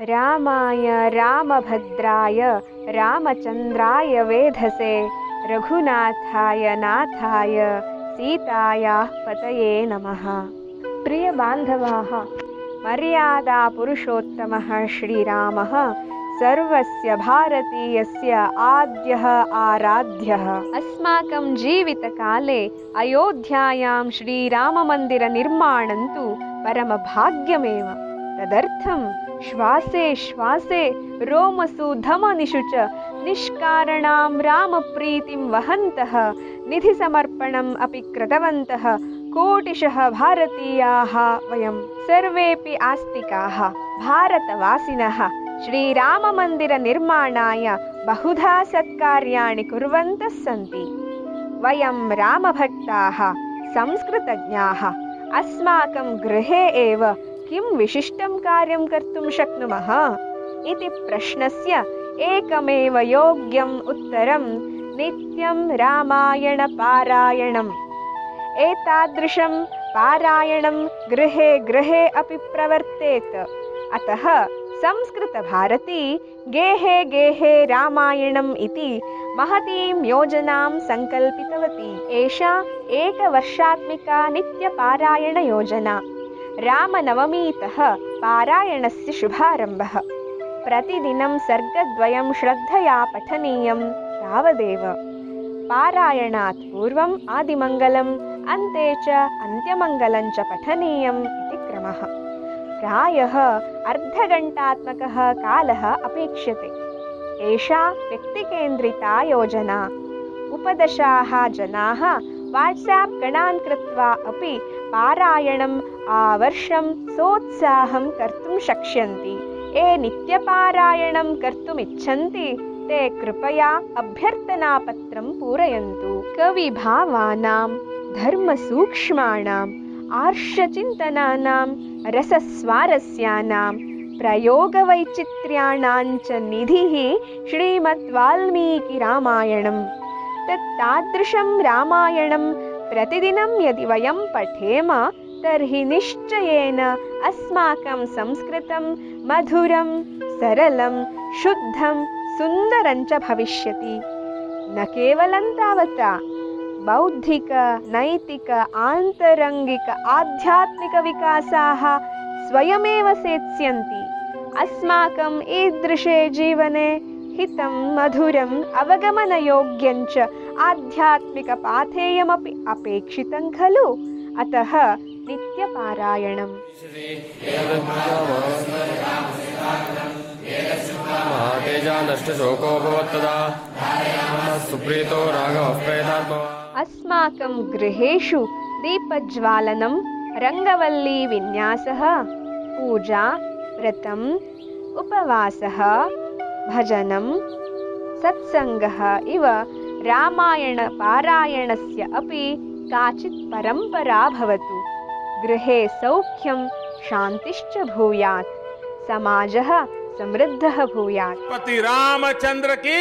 रामाय रामभद्राय रामचन्द्राय वेधसे रघुनाथाय नाथाय सीतायाः पतये नमः। प्रियबान्धवाः मर्यादापुरुषोत्तमः श्रीरामः सर्वस्य भारतीयस्य आद्यः आराध्यः। अस्माकं जीवितकाले अयोध्यायां श्रीराममन्दिरनिर्माणं तु परमभाग्यमेव। तदर्थं श्वासे श्वासे रोमसु धमनिषु च निष्कारणां रामप्रीतिं वहन्तः निधिसमर्पणम् अपि कृतवन्तः कोटिशः भारतीयाः वयं सर्वेऽपि आस्तिकाः भारतवासिनः। श्रीराममन्दिरनिर्माणाय बहुधा सत्कार्याणि कुर्वन्तः सन्ति। वयं रामभक्ताः संस्कृतज्ञाः अस्माकं गृहे एव किं विशिष्टं कार्यं कर्तुं शक्नुमः? इति प्रश्नस्य एकमेव योग्यम् उत्तरं नित्यं रामायणपारायणम्। एतादृशं पारायणं गृहे गृहे अपि प्रवर्तेत। अतः संस्कृतभारती गेहे गेहे रामायणम् इति महतीं योजनां सङ्कल्पितवती। एषा एकवर्षात्मिका नित्यपारायणयोजना रामनवमीतः पारायणस्य शुभारम्भः। प्रतिदिनं सर्गद्वयं श्रद्धया पठनीयं तावदेव पारायणात् पूर्वम् आदिमङ्गलम् अन्ते च अन्त्यमङ्गलं च पठनीयम् इति क्रमः। प्रायः अर्धघण्टात्मकः कालः अपेक्ष्यते। एषा व्यक्तिकेन्द्रिता योजना। उपदशाः जनाः वाट्साप् गणान् कृत्वा अपि पारायणम् आवर्षं सोत्साहं कर्तुं शक्ष्यन्ति। ये नित्यपारायणं कर्तुमिच्छन्ति ते कृपया अभ्यर्थनापत्रं पूरयन्तु। कविभावानां धर्मसूक्ष्माणाम् आर्षचिन्तनानां रसस्वारस्यानां प्रयोगवैचित्र्याणां च निधिः श्रीमद्वाल्मीकिरामायणम् तत्तादृशं रामायणं प्रतिदिनं यदि वयं पठेम तर्हि निश्चयेन अस्माकं संस्कृतं मधुरं सरलं शुद्धं सुन्दरं च भविष्यति। न केवलं तावता बौद्धिक नैतिक आन्तरङ्गिक आध्यात्मिकविकासाः स्वयमेव सेत्स्यन्ति। अस्माकम् ईदृशे जीवने हितं मधुरम् अवगमनयोग्यञ्च आध्यात्मिकपाथेयमपि अपेक्षितं खलु। अतः नित्यपारायणम्। अस्माकं गृहेषु दीपज्वालनं रङ्गवल्लीविन्यासः पूजा व्रतम् उपवासः भजनं सत्सङ्गः इव रामायणपारायणस्य अपि काचित् परम्परा भवतु। गृहे सौख्यं शान्तिश्च भूयात्, समाजः समृद्धः भूयात्। पति रामचन्द्र की?